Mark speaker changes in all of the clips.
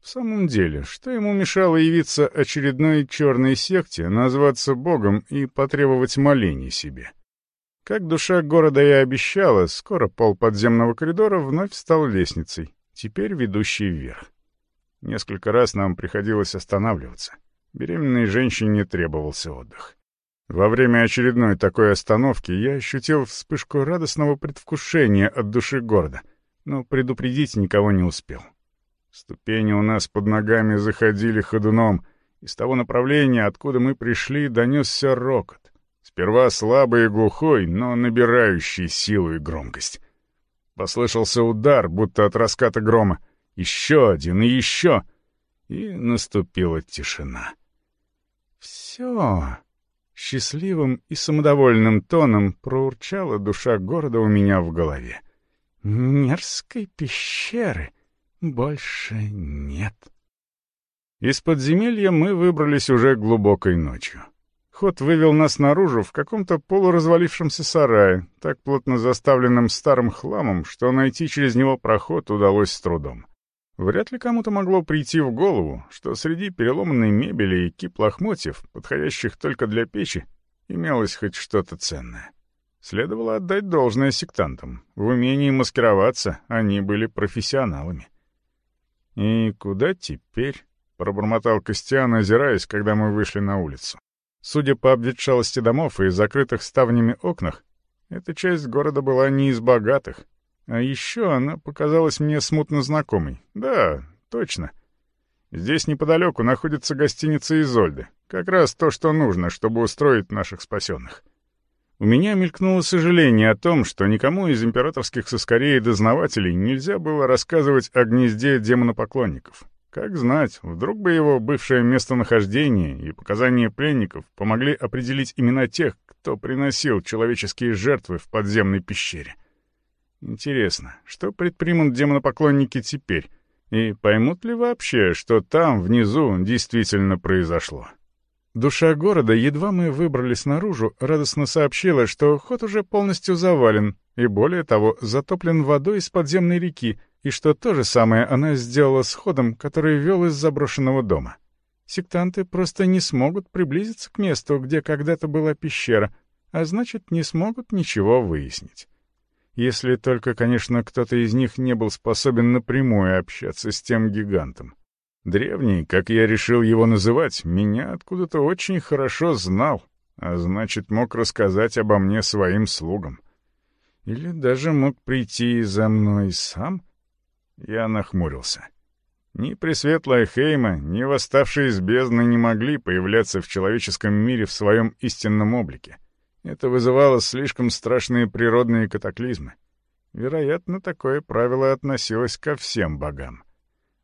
Speaker 1: В самом деле, что ему мешало явиться очередной черной секте, назваться богом и потребовать молений себе? Как душа города и обещала, скоро пол подземного коридора вновь стал лестницей, теперь ведущей вверх. Несколько раз нам приходилось останавливаться. Беременной женщине требовался отдых. Во время очередной такой остановки я ощутил вспышку радостного предвкушения от души города, но предупредить никого не успел. Ступени у нас под ногами заходили ходуном, из того направления, откуда мы пришли, донесся рокот. Сперва слабый и глухой, но набирающий силу и громкость. Послышался удар, будто от раската грома. Еще один и еще. И наступила тишина. «Все!» Счастливым и самодовольным тоном проурчала душа города у меня в голове. «Мерзкой пещеры больше нет». Из подземелья мы выбрались уже глубокой ночью. Ход вывел нас наружу в каком-то полуразвалившемся сарае, так плотно заставленном старым хламом, что найти через него проход удалось с трудом. Вряд ли кому-то могло прийти в голову, что среди переломанной мебели и кип лохмотьев, подходящих только для печи, имелось хоть что-то ценное. Следовало отдать должное сектантам. В умении маскироваться они были профессионалами. «И куда теперь?» — пробормотал Костян, озираясь, когда мы вышли на улицу. Судя по обветшалости домов и закрытых ставнями окнах, эта часть города была не из богатых. А еще она показалась мне смутно знакомой. Да, точно. Здесь неподалеку находится гостиница «Изольды». Как раз то, что нужно, чтобы устроить наших спасенных. У меня мелькнуло сожаление о том, что никому из императорских соскорей дознавателей нельзя было рассказывать о гнезде демонопоклонников. Как знать, вдруг бы его бывшее местонахождение и показания пленников помогли определить имена тех, кто приносил человеческие жертвы в подземной пещере. Интересно, что предпримут демонопоклонники теперь, и поймут ли вообще, что там, внизу, действительно произошло? Душа города, едва мы выбрались наружу, радостно сообщила, что ход уже полностью завален, и более того, затоплен водой из подземной реки, и что то же самое она сделала с ходом, который вел из заброшенного дома. Сектанты просто не смогут приблизиться к месту, где когда-то была пещера, а значит, не смогут ничего выяснить. Если только, конечно, кто-то из них не был способен напрямую общаться с тем гигантом. Древний, как я решил его называть, меня откуда-то очень хорошо знал, а значит, мог рассказать обо мне своим слугам. Или даже мог прийти за мной сам — я нахмурился. Ни Пресветлая Хейма, ни восставшие из бездны не могли появляться в человеческом мире в своем истинном облике. Это вызывало слишком страшные природные катаклизмы. Вероятно, такое правило относилось ко всем богам.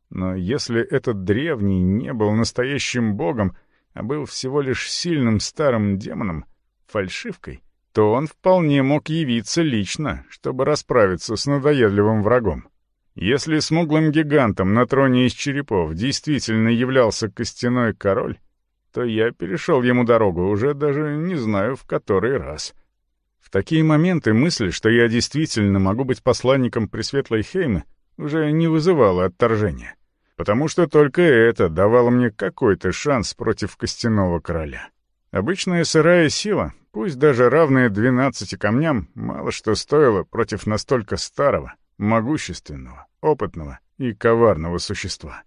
Speaker 1: Но если этот древний не был настоящим богом, а был всего лишь сильным старым демоном, фальшивкой, то он вполне мог явиться лично, чтобы расправиться с надоедливым врагом. Если смуглым гигантом на троне из черепов действительно являлся костяной король, то я перешел ему дорогу уже даже не знаю в который раз. В такие моменты мысль, что я действительно могу быть посланником Пресветлой Хеймы, уже не вызывала отторжения, потому что только это давало мне какой-то шанс против костяного короля. Обычная сырая сила, пусть даже равная двенадцати камням, мало что стоила против настолько старого, могущественного, опытного и коварного существа.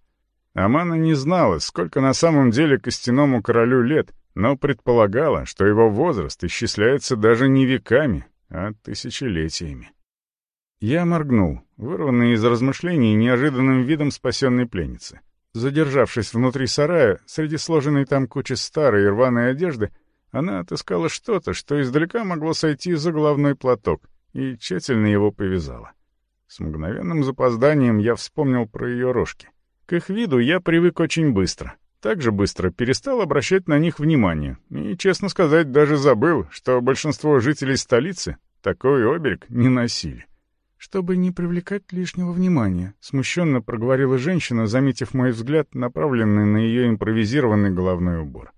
Speaker 1: Амана не знала, сколько на самом деле костяному королю лет, но предполагала, что его возраст исчисляется даже не веками, а тысячелетиями. Я моргнул, вырванный из размышлений неожиданным видом спасенной пленницы. Задержавшись внутри сарая, среди сложенной там кучи старой и рваной одежды, она отыскала что-то, что издалека могло сойти за головной платок, и тщательно его повязала. С мгновенным запозданием я вспомнил про ее рожки. К их виду я привык очень быстро. Так же быстро перестал обращать на них внимание. И, честно сказать, даже забыл, что большинство жителей столицы такой оберег не носили. «Чтобы не привлекать лишнего внимания», — смущенно проговорила женщина, заметив мой взгляд, направленный на ее импровизированный головной убор.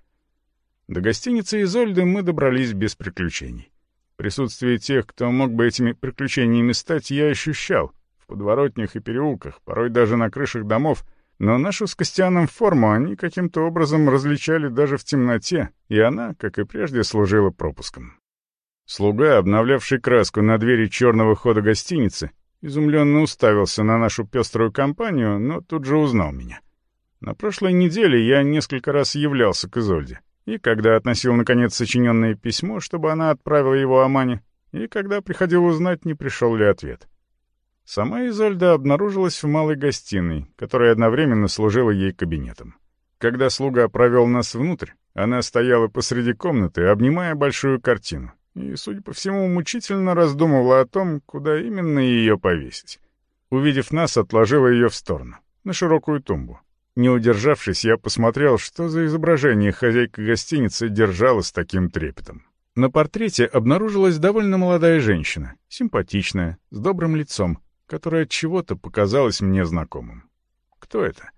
Speaker 1: До гостиницы Изольды мы добрались без приключений. Присутствие тех, кто мог бы этими приключениями стать, я ощущал. В подворотнях и переулках, порой даже на крышах домов, но нашу с Костяном форму они каким-то образом различали даже в темноте, и она, как и прежде, служила пропуском. Слуга, обновлявший краску на двери черного хода гостиницы, изумленно уставился на нашу пеструю компанию, но тут же узнал меня. На прошлой неделе я несколько раз являлся к Изольде, и когда относил, наконец, сочиненное письмо, чтобы она отправила его Амане, и когда приходил узнать, не пришел ли ответ. Сама Изольда обнаружилась в малой гостиной, которая одновременно служила ей кабинетом. Когда слуга провел нас внутрь, она стояла посреди комнаты, обнимая большую картину, и, судя по всему, мучительно раздумывала о том, куда именно ее повесить. Увидев нас, отложила ее в сторону, на широкую тумбу. Не удержавшись, я посмотрел, что за изображение хозяйка гостиницы держала с таким трепетом. На портрете обнаружилась довольно молодая женщина, симпатичная, с добрым лицом, которое от чего-то показалось мне знакомым. Кто это?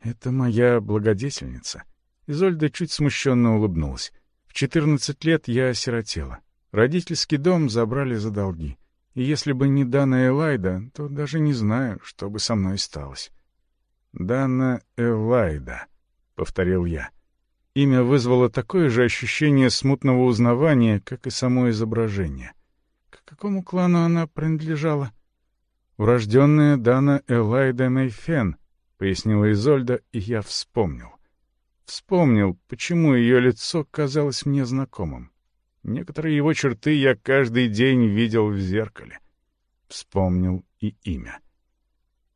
Speaker 1: Это моя благодетельница. Изольда чуть смущенно улыбнулась. В 14 лет я осиротела. Родительский дом забрали за долги. И если бы не Дана Элайда, то даже не знаю, что бы со мной сталось. «Дана Элайда», — повторил я. Имя вызвало такое же ощущение смутного узнавания, как и само изображение. К какому клану она принадлежала? «Урожденная Дана Элайда Мейфен», — пояснила Изольда, и я вспомнил. Вспомнил, почему ее лицо казалось мне знакомым. Некоторые его черты я каждый день видел в зеркале. Вспомнил и имя.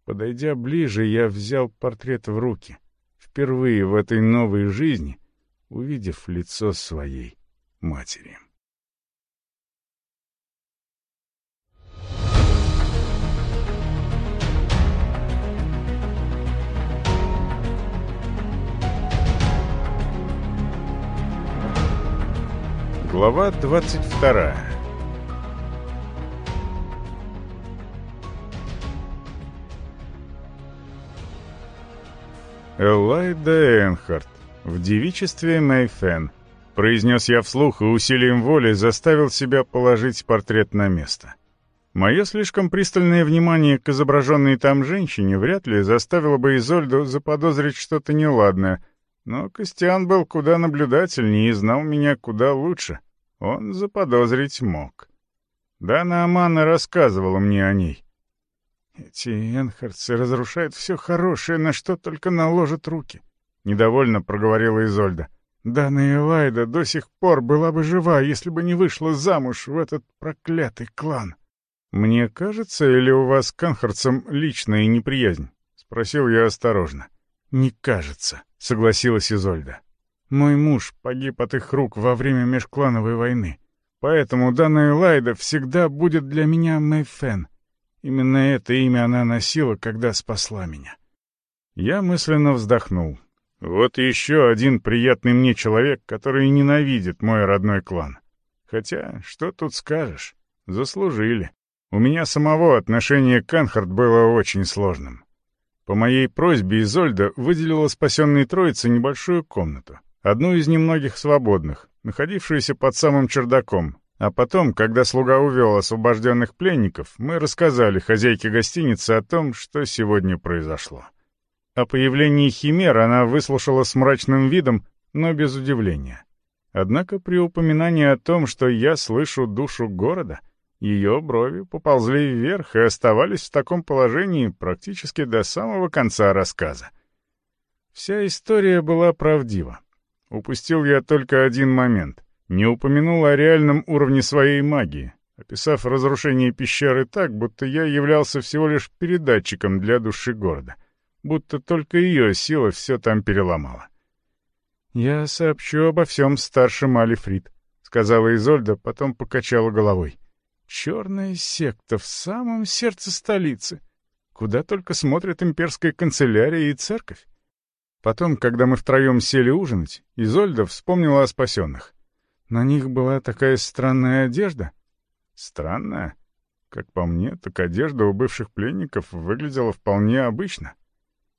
Speaker 1: Подойдя ближе, я взял портрет в руки. Впервые в этой новой жизни, увидев лицо своей матери. Глава 22 «Элайда Энхарт, в девичестве Мэйфен», — произнес я вслух и усилием воли заставил себя положить портрет на место. Мое слишком пристальное внимание к изображенной там женщине вряд ли заставило бы Изольду заподозрить что-то неладное — но Костян был куда наблюдательнее и знал меня куда лучше. Он заподозрить мог. Дана Амана рассказывала мне о ней. Эти энхардцы разрушают все хорошее, на что только наложат руки. Недовольно проговорила Изольда. Дана Элайда до сих пор была бы жива, если бы не вышла замуж в этот проклятый клан. «Мне кажется, или у вас к анхарцам личная неприязнь?» — спросил я осторожно. «Не кажется», — согласилась Изольда. «Мой муж погиб от их рук во время межклановой войны, поэтому данная Лайда всегда будет для меня Мэйфен. Именно это имя она носила, когда спасла меня». Я мысленно вздохнул. Вот еще один приятный мне человек, который ненавидит мой родной клан. Хотя, что тут скажешь? Заслужили. У меня самого отношение к Анхард было очень сложным. По моей просьбе Изольда выделила спасенной троице небольшую комнату, одну из немногих свободных, находившуюся под самым чердаком. А потом, когда слуга увел освобожденных пленников, мы рассказали хозяйке гостиницы о том, что сегодня произошло. О появлении химер она выслушала с мрачным видом, но без удивления. Однако при упоминании о том, что я слышу душу города — ее брови поползли вверх и оставались в таком положении практически до самого конца рассказа. Вся история была правдива. Упустил я только один момент. Не упомянул о реальном уровне своей магии, описав разрушение пещеры так, будто я являлся всего лишь передатчиком для души города, будто только ее сила все там переломала. «Я сообщу обо всем старшим Алифрид», — сказала Изольда, потом покачала головой. Черная секта в самом сердце столицы, куда только смотрят имперская канцелярия и церковь. Потом, когда мы втроем сели ужинать, Изольда вспомнила о спасенных. На них была такая странная одежда. Странная? Как по мне, так одежда у бывших пленников выглядела вполне обычно.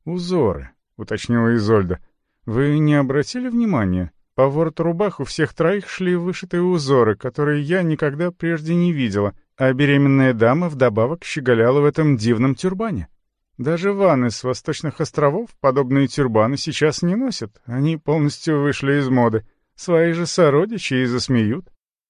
Speaker 1: «Узоры», — уточнила Изольда. «Вы не обратили внимания? По вороту рубах у всех троих шли вышитые узоры, которые я никогда прежде не видела, а беременная дама вдобавок щеголяла в этом дивном тюрбане. Даже ванны с восточных островов подобные тюрбаны сейчас не носят. Они полностью вышли из моды. Свои же сородичи и засмеют.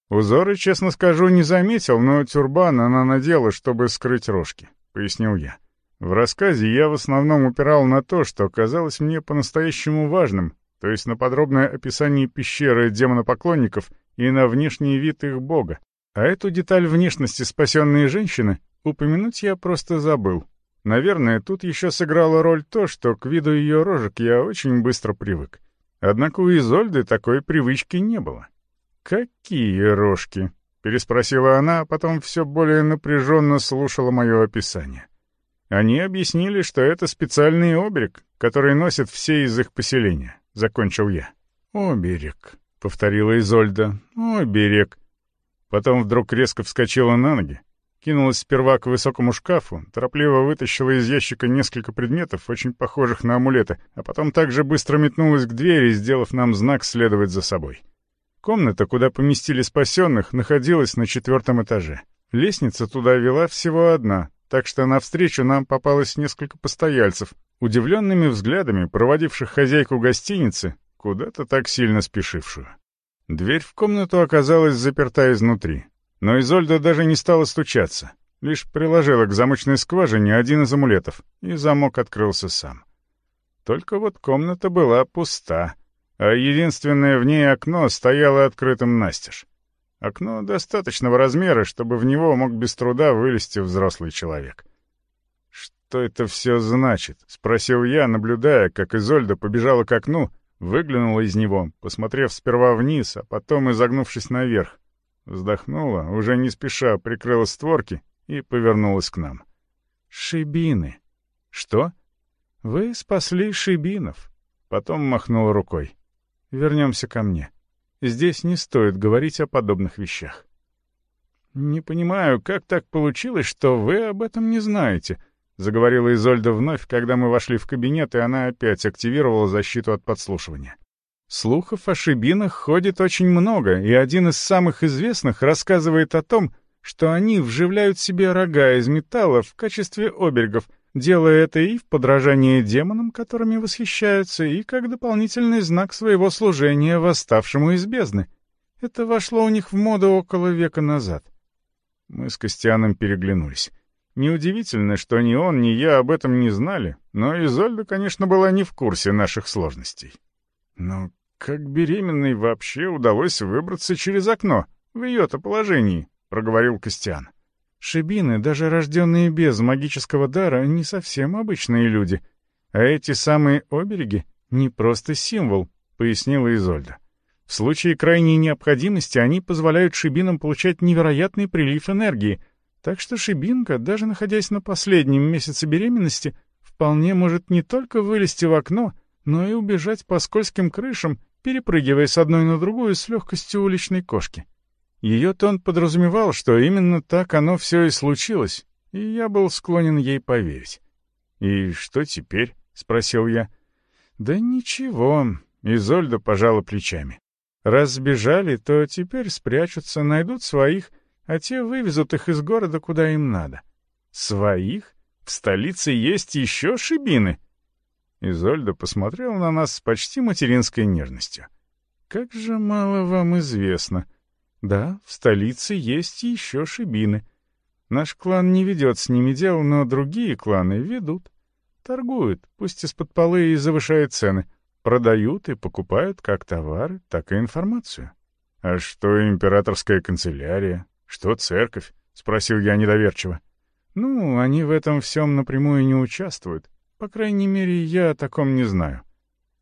Speaker 1: Узоры, честно скажу, не заметил, но тюрбан она надела, чтобы скрыть рожки, — пояснил я. В рассказе я в основном упирал на то, что казалось мне по-настоящему важным, то есть на подробное описание пещеры демонопоклонников и на внешний вид их бога. А эту деталь внешности спасенной женщины упомянуть я просто забыл. Наверное, тут еще сыграла роль то, что к виду ее рожек я очень быстро привык. Однако у Изольды такой привычки не было. «Какие рожки?» — переспросила она, а потом все более напряженно слушала мое описание. Они объяснили, что это специальный оберег, который носят все из их поселения. Закончил я. «Оберег», — повторила Изольда. «Оберег». Потом вдруг резко вскочила на ноги, кинулась сперва к высокому шкафу, торопливо вытащила из ящика несколько предметов, очень похожих на амулеты, а потом также быстро метнулась к двери, сделав нам знак следовать за собой. Комната, куда поместили спасенных, находилась на четвертом этаже. Лестница туда вела всего одна, так что навстречу нам попалось несколько постояльцев, удивленными взглядами проводивших хозяйку гостиницы, куда-то так сильно спешившую. Дверь в комнату оказалась заперта изнутри, но Изольда даже не стала стучаться, лишь приложила к замочной скважине один из амулетов, и замок открылся сам. Только вот комната была пуста, а единственное в ней окно стояло открытым настежь. Окно достаточного размера, чтобы в него мог без труда вылезти взрослый человек. «Что это все значит?» — спросил я, наблюдая, как Изольда побежала к окну, выглянула из него, посмотрев сперва вниз, а потом изогнувшись наверх. Вздохнула, уже не спеша прикрыла створки и повернулась к нам. «Шибины!» «Что?» «Вы спасли шибинов!» Потом махнула рукой. «Вернемся ко мне». Здесь не стоит говорить о подобных вещах. «Не понимаю, как так получилось, что вы об этом не знаете», — заговорила Изольда вновь, когда мы вошли в кабинет, и она опять активировала защиту от подслушивания. Слухов о шибинах ходит очень много, и один из самых известных рассказывает о том, что они вживляют себе рога из металла в качестве оберегов — делая это и в подражание демонам, которыми восхищаются, и как дополнительный знак своего служения восставшему из бездны. Это вошло у них в моду около века назад. Мы с Костяном переглянулись. Неудивительно, что ни он, ни я об этом не знали, но Изольда, конечно, была не в курсе наших сложностей. Но как беременной вообще удалось выбраться через окно, в ее-то положении, — проговорил Костян. Шибины, даже рожденные без магического дара, не совсем обычные люди. А эти самые обереги — не просто символ, — пояснила Изольда. В случае крайней необходимости они позволяют шибинам получать невероятный прилив энергии, так что шибинка, даже находясь на последнем месяце беременности, вполне может не только вылезти в окно, но и убежать по скользким крышам, перепрыгивая с одной на другую с легкостью уличной кошки. Ее тон подразумевал, что именно так оно все и случилось, и я был склонен ей поверить. «И что теперь?» — спросил я. «Да ничего», — Изольда пожала плечами. «Раз сбежали, то теперь спрячутся, найдут своих, а те вывезут их из города, куда им надо». «Своих? В столице есть еще шибины?» Изольда посмотрела на нас с почти материнской нежностью. «Как же мало вам известно», да, в столице есть еще шибины. Наш клан не ведет с ними дел, но другие кланы ведут. Торгуют, пусть из-под полы и завышают цены. Продают и покупают как товары, так и информацию. «А что императорская канцелярия? Что церковь?» — спросил я недоверчиво. «Ну, они в этом всем напрямую не участвуют. По крайней мере, я о таком не знаю».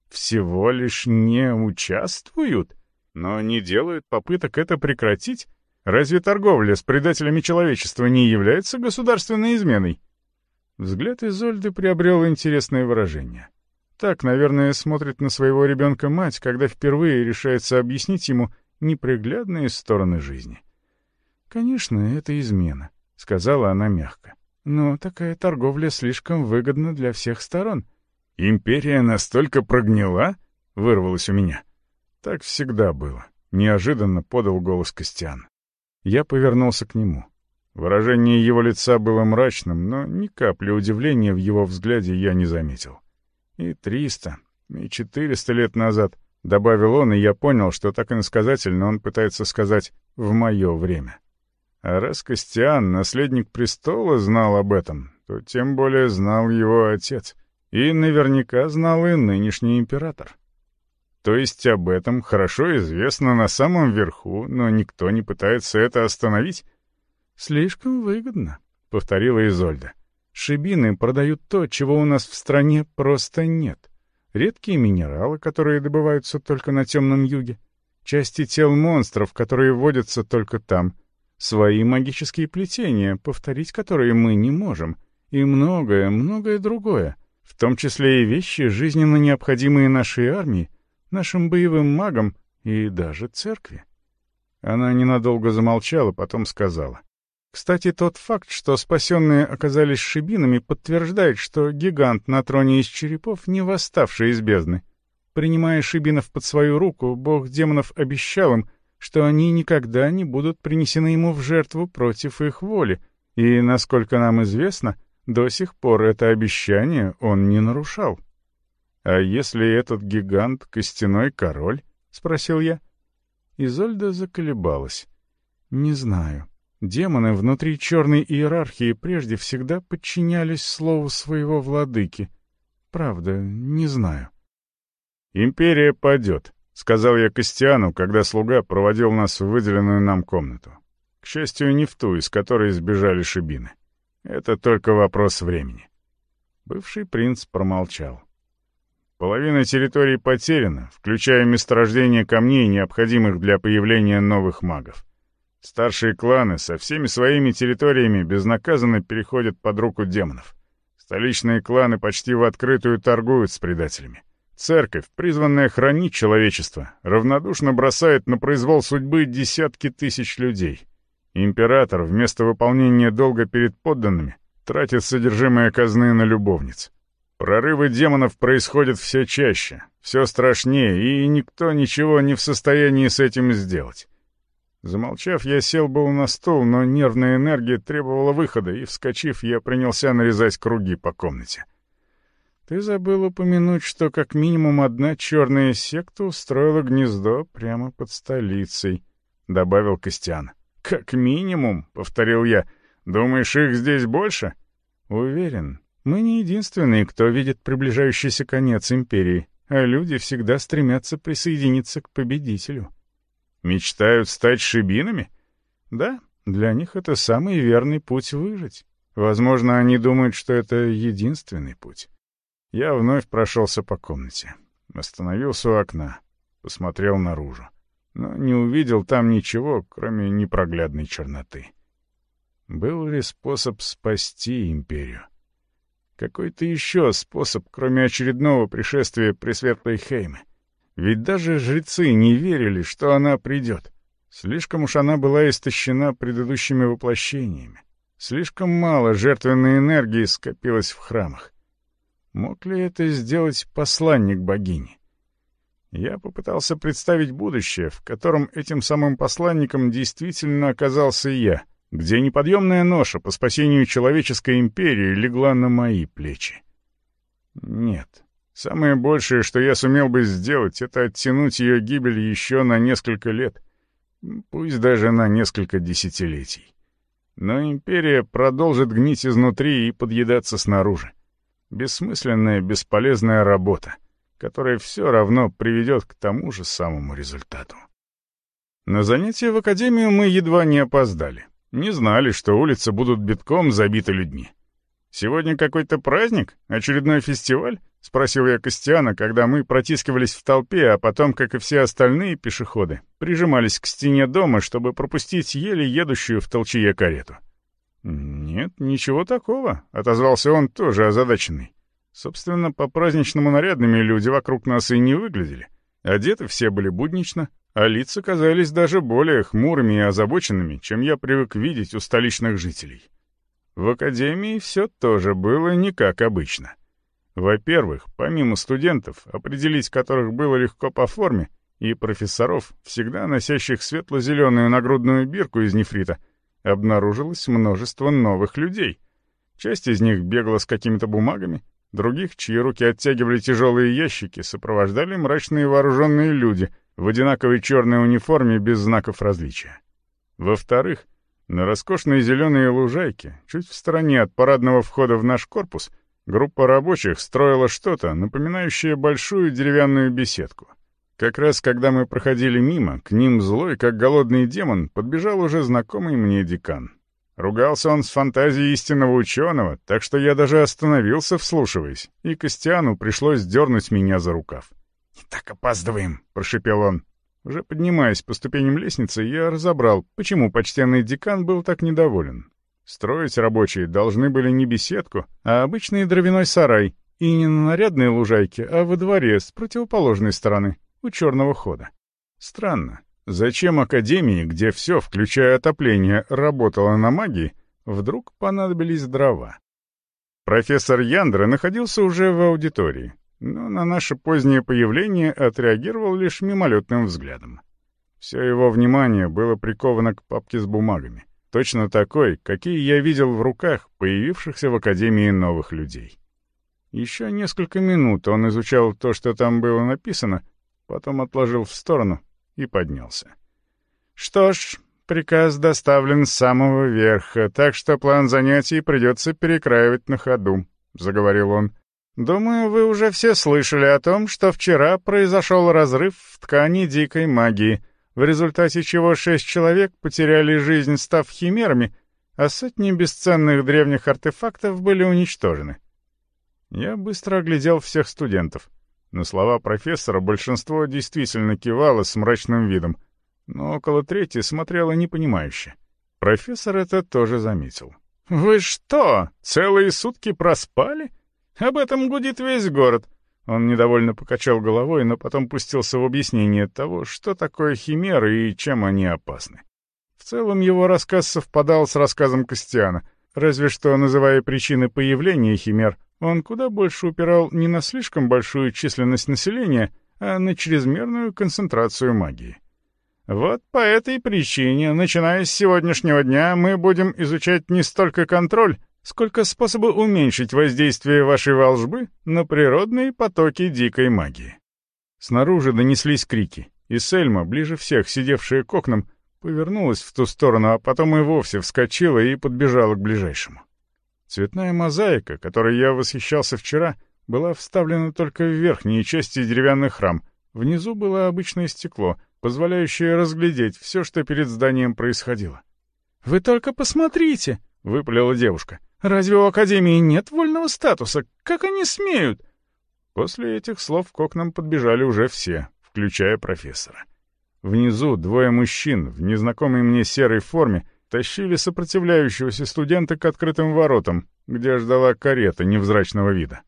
Speaker 1: «Всего лишь не участвуют?» но не делают попыток это прекратить? Разве торговля с предателями человечества не является государственной изменой? Взгляд Изольды приобрел интересное выражение. Так, наверное, смотрит на своего ребенка мать, когда впервые решается объяснить ему неприглядные стороны жизни. «Конечно, это измена», — сказала она мягко. «Но такая торговля слишком выгодна для всех сторон». «Империя настолько прогнила?» — вырвалось у меня. Так всегда было. Неожиданно подал голос Костян. Я повернулся к нему. Выражение его лица было мрачным, но ни капли удивления в его взгляде я не заметил. И триста, и четыреста лет назад, — добавил он, и я понял, что так иносказательно он пытается сказать «в мое время». А раз Костян, наследник престола, знал об этом, то тем более знал его отец. И наверняка знал и нынешний император. То есть об этом хорошо известно на самом верху, но никто не пытается это остановить? «Слишком выгодно», — повторила Изольда. «Шибины продают то, чего у нас в стране просто нет. Редкие минералы, которые добываются только на темном юге, части тел монстров, которые водятся только там, свои магические плетения, повторить которые мы не можем, и многое, многое другое, в том числе и вещи, жизненно необходимые нашей армии, нашим боевым магам и даже церкви. Она ненадолго замолчала, потом сказала. Кстати, тот факт, что спасенные оказались шибинами, подтверждает, что гигант на троне из черепов не восставший из бездны. Принимая шибинов под свою руку, бог демонов обещал им, что они никогда не будут принесены ему в жертву против их воли, и, насколько нам известно, до сих пор это обещание он не нарушал. «А если этот гигант — костяной король?» — спросил я. Изольда заколебалась. «Не знаю. Демоны внутри черной иерархии прежде всегда подчинялись слову своего владыки. Правда, не знаю». «Империя падет», — сказал я Костяну, когда слуга проводил нас в выделенную нам комнату. К счастью, не в ту, из которой сбежали шибины. Это только вопрос времени. Бывший принц промолчал. Половина территории потеряна, включая месторождение камней, необходимых для появления новых магов. Старшие кланы со всеми своими территориями безнаказанно переходят под руку демонов. Столичные кланы почти в открытую торгуют с предателями. Церковь, призванная хранить человечество, равнодушно бросает на произвол судьбы десятки тысяч людей. Император вместо выполнения долга перед подданными тратит содержимое казны на любовниц. Прорывы демонов происходят все чаще, все страшнее, и никто ничего не в состоянии с этим сделать. Замолчав, я сел был на стул, но нервная энергия требовала выхода, и, вскочив, я принялся нарезать круги по комнате. Ты забыл упомянуть, что как минимум одна черная секта устроила гнездо прямо под столицей, — добавил Костян. «Как минимум», — повторил я. «Думаешь, их здесь больше?» «Уверен. Мы не единственные, кто видит приближающийся конец империи, а люди всегда стремятся присоединиться к победителю». «Мечтают стать шибинами?» «Да, для них это самый верный путь выжить. Возможно, они думают, что это единственный путь». Я вновь прошелся по комнате. Остановился у окна. Посмотрел наружу но не увидел там ничего, кроме непроглядной черноты. Был ли способ спасти империю? Какой-то еще способ, кроме очередного пришествия Пресветлой Хеймы? Ведь даже жрецы не верили, что она придет. Слишком уж она была истощена предыдущими воплощениями. Слишком мало жертвенной энергии скопилось в храмах. Мог ли это сделать посланник богини? Я попытался представить будущее, в котором этим самым посланником действительно оказался я, где неподъемная ноша по спасению человеческой империи легла на мои плечи. Нет. Самое большее, что я сумел бы сделать, это оттянуть ее гибель еще на несколько лет, пусть даже на несколько десятилетий. Но империя продолжит гнить изнутри и подъедаться снаружи. Бессмысленная, бесполезная работа которое все равно приведет к тому же самому результату. На занятия в академию мы едва не опоздали. Не знали, что улицы будут битком забиты людьми. «Сегодня какой-то праздник? Очередной фестиваль?» — спросил я Костяна, когда мы протискивались в толпе, а потом, как и все остальные пешеходы, прижимались к стене дома, чтобы пропустить еле едущую в толчье карету. «Нет, ничего такого», — отозвался он, тоже озадаченный. Собственно, по-праздничному нарядными люди вокруг нас и не выглядели. Одеты все были буднично, а лица казались даже более хмурыми и озабоченными, чем я привык видеть у столичных жителей. В академии все тоже было не как обычно. Во-первых, помимо студентов, определить которых было легко по форме, и профессоров, всегда носящих светло-зеленую нагрудную бирку из нефрита, обнаружилось множество новых людей. Часть из них бегала с какими-то бумагами, других, чьи руки оттягивали тяжелые ящики, сопровождали мрачные вооруженные люди в одинаковой черной униформе без знаков различия. Во-вторых, на роскошной зеленой лужайке, чуть в стороне от парадного входа в наш корпус, группа рабочих строила что-то, напоминающее большую деревянную беседку. Как раз когда мы проходили мимо, к ним злой, как голодный демон, подбежал уже знакомый мне декан. Ругался он с фантазией истинного ученого, так что я даже остановился, вслушиваясь, и Костяну пришлось дернуть меня за рукав. «Не так опаздываем», — прошепел он. Уже поднимаясь по ступеням лестницы, я разобрал, почему почтенный декан был так недоволен. Строить рабочие должны были не беседку, а обычный дровяной сарай, и не на нарядной лужайке, а во дворе с противоположной стороны, у черного хода. Странно, зачем Академии, где все, включая отопление, работало на магии, вдруг понадобились дрова? Профессор Яндра находился уже в аудитории, но на наше позднее появление отреагировал лишь мимолетным взглядом. Все его внимание было приковано к папке с бумагами, точно такой, какие я видел в руках появившихся в Академии новых людей. Еще несколько минут он изучал то, что там было написано, потом отложил в сторону и поднялся. «Что ж, приказ доставлен с самого верха, так что план занятий придется перекраивать на ходу», — заговорил он. Думаю, вы уже все слышали о том, что вчера произошел разрыв в ткани дикой магии, в результате чего шесть человек потеряли жизнь, став химерами, а сотни бесценных древних артефактов были уничтожены. Я быстро оглядел всех студентов. На слова профессора большинство действительно кивало с мрачным видом, но около трети смотрело непонимающе. Профессор это тоже заметил. «Вы что, целые сутки проспали?» Об этом гудит весь город». Он недовольно покачал головой, но потом пустился в объяснение того, что такое химеры и чем они опасны. В целом его рассказ совпадал с рассказом Костяна, разве что, называя причины появления химер, он куда больше упирал не на слишком большую численность населения, а на чрезмерную концентрацию магии. Вот по этой причине, начиная с сегодняшнего дня, мы будем изучать не столько контроль, сколько способы уменьшить воздействие вашей волжбы на природные потоки дикой магии. Снаружи донеслись крики, и Сельма, ближе всех сидевшая к окнам, повернулась в ту сторону, а потом и вовсе вскочила и подбежала к ближайшему. Цветная мозаика, которой я восхищался вчера, была вставлена только в верхние части деревянных храм. Внизу было обычное стекло, позволяющее разглядеть все, что перед зданием происходило. «Вы только посмотрите!» — выпалила девушка. Разве у Академии нет вольного статуса? Как они смеют?» После этих слов к окнам подбежали уже все, включая профессора. Внизу двое мужчин в незнакомой мне серой форме тащили сопротивляющегося студента к открытым воротам, где ждала карета невзрачного вида.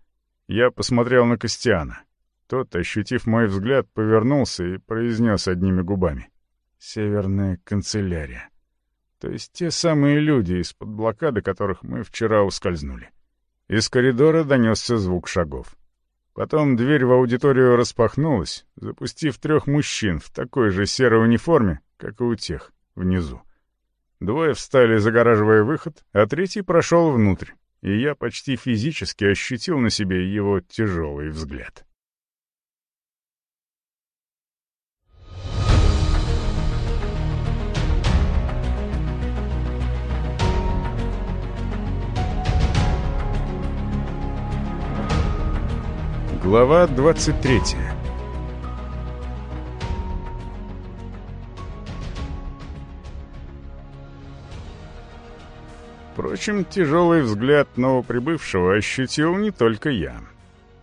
Speaker 1: Я посмотрел на Костиана. Тот, ощутив мой взгляд, повернулся и произнес одними губами. «Северная канцелярия». То есть те самые люди, из-под блокады которых мы вчера ускользнули. Из коридора донесся звук шагов. Потом дверь в аудиторию распахнулась, запустив трех мужчин в такой же серой униформе, как и у тех, внизу. Двое встали, загораживая выход, а третий прошел внутрь, и я почти физически ощутил на себе его тяжелый взгляд. Глава 23 Впрочем, тяжелый взгляд новоприбывшего ощутил не только я.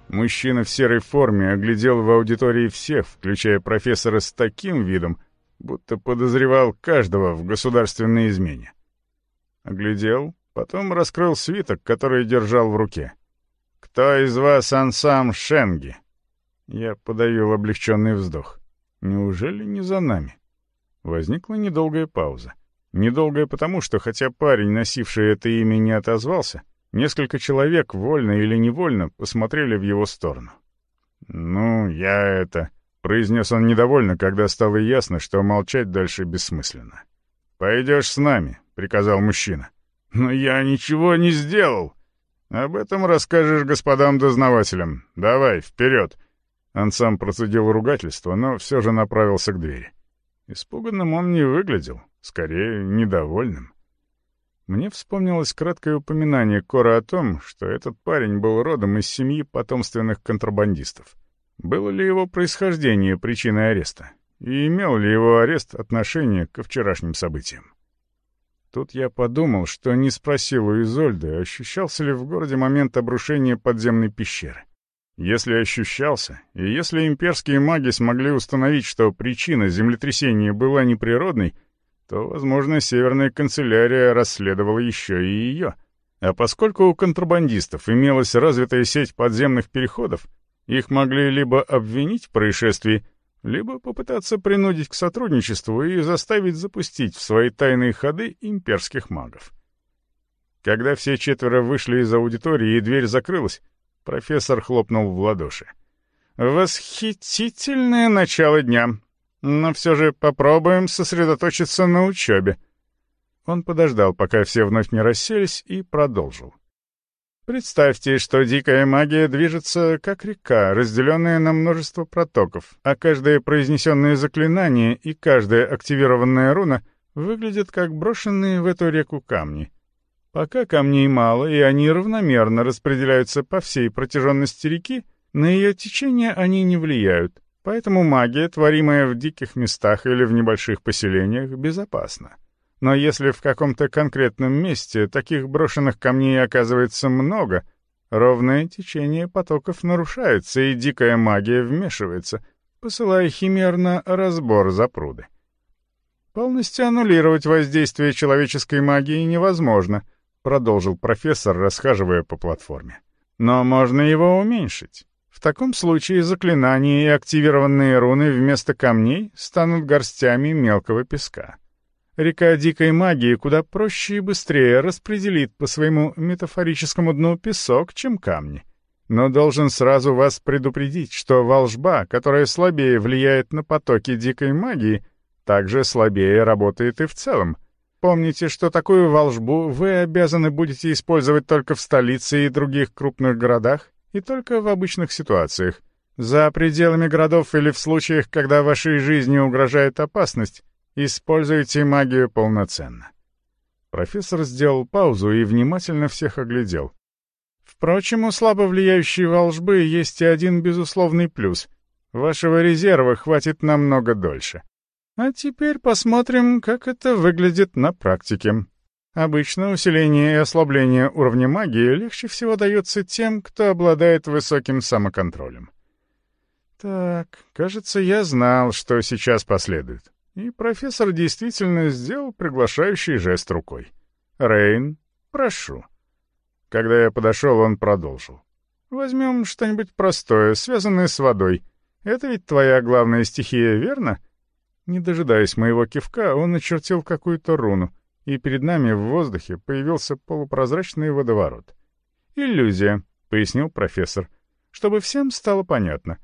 Speaker 1: Мужчина в серой форме оглядел в аудитории всех, включая профессора с таким видом, будто подозревал каждого в государственной измене. Оглядел, потом раскрыл свиток, который держал в руке — «Кто из вас ансам Шенги?» Я подавил облегченный вздох. «Неужели не за нами?» Возникла недолгая пауза. Недолгая потому, что хотя парень, носивший это имя, не отозвался, несколько человек, вольно или невольно, посмотрели в его сторону. «Ну, я это...» — произнес он недовольно, когда стало ясно, что молчать дальше бессмысленно. «Пойдешь с нами», — приказал мужчина. «Но я ничего не сделал!» «Об этом расскажешь господам дознавателям. Давай, вперед!» Он сам процедил ругательство, но все же направился к двери. Испуганным он не выглядел, скорее, недовольным. Мне вспомнилось краткое упоминание Кора о том, что этот парень был родом из семьи потомственных контрабандистов. Было ли его происхождение причиной ареста? И имел ли его арест отношение ко вчерашним событиям? Тут я подумал, что не спросил у Изольды, ощущался ли в городе момент обрушения подземной пещеры. Если ощущался, и если имперские маги смогли установить, что причина землетрясения была неприродной, то, возможно, Северная канцелярия расследовала еще и ее. А поскольку у контрабандистов имелась развитая сеть подземных переходов, их могли либо обвинить в происшествии, либо попытаться принудить к сотрудничеству и заставить запустить в свои тайные ходы имперских магов. Когда все четверо вышли из аудитории и дверь закрылась, профессор хлопнул в ладоши. «Восхитительное начало дня, но все же попробуем сосредоточиться на учебе». Он подождал, пока все вновь не расселись, и продолжил. Представьте, что дикая магия движется как река, разделенная на множество протоков, а каждое произнесенное заклинание и каждая активированная руна выглядят как брошенные в эту реку камни. Пока камней мало, и они равномерно распределяются по всей протяженности реки, на ее течение они не влияют, поэтому магия, творимая в диких местах или в небольших поселениях, безопасна. Но если в каком-то конкретном месте таких брошенных камней оказывается много, ровное течение потоков нарушается, и дикая магия вмешивается, посылая химер на разбор запруды. «Полностью аннулировать воздействие человеческой магии невозможно», — продолжил профессор, расхаживая по платформе. «Но можно его уменьшить. В таком случае заклинания и активированные руны вместо камней станут горстями мелкого песка. Река дикой магии куда проще и быстрее распределит по своему метафорическому дну песок, чем камни. Но должен сразу вас предупредить, что волжба, которая слабее влияет на потоки дикой магии, также слабее работает и в целом. Помните, что такую волжбу вы обязаны будете использовать только в столице и других крупных городах, и только в обычных ситуациях. За пределами городов или в случаях, когда вашей жизни угрожает опасность, Используйте магию полноценно. Профессор сделал паузу и внимательно всех оглядел. Впрочем, у слабо влияющей волжбы есть и один безусловный плюс. Вашего резерва хватит намного дольше. А теперь посмотрим, как это выглядит на практике. Обычно усиление и ослабление уровня магии легче всего дается тем, кто обладает высоким самоконтролем. Так, кажется, я знал, что сейчас последует. И профессор действительно сделал приглашающий жест рукой. «Рейн, прошу». Когда я подошел, он продолжил. «Возьмем что-нибудь простое, связанное с водой. Это ведь твоя главная стихия, верно?» Не дожидаясь моего кивка, он начертил какую-то руну, и перед нами в воздухе появился полупрозрачный водоворот. «Иллюзия», — пояснил профессор, — «чтобы всем стало понятно».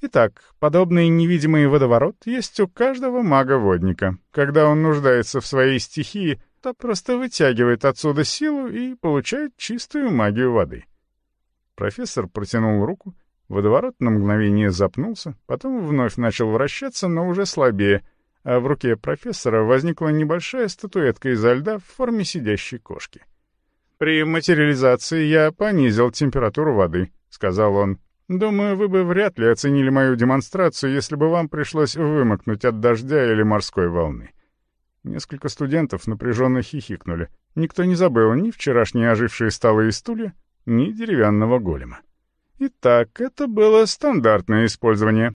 Speaker 1: Итак, подобный невидимый водоворот есть у каждого мага-водника. Когда он нуждается в своей стихии, то просто вытягивает отсюда силу и получает чистую магию воды. Профессор протянул руку, водоворот на мгновение запнулся, потом вновь начал вращаться, но уже слабее, а в руке профессора возникла небольшая статуэтка изо льда в форме сидящей кошки. «При материализации я понизил температуру воды», — сказал он. Думаю, вы бы вряд ли оценили мою демонстрацию, если бы вам пришлось вымокнуть от дождя или морской волны. Несколько студентов напряженно хихикнули. Никто не забыл ни вчерашние ожившие столы и стулья, ни деревянного голема. Итак, это было стандартное использование.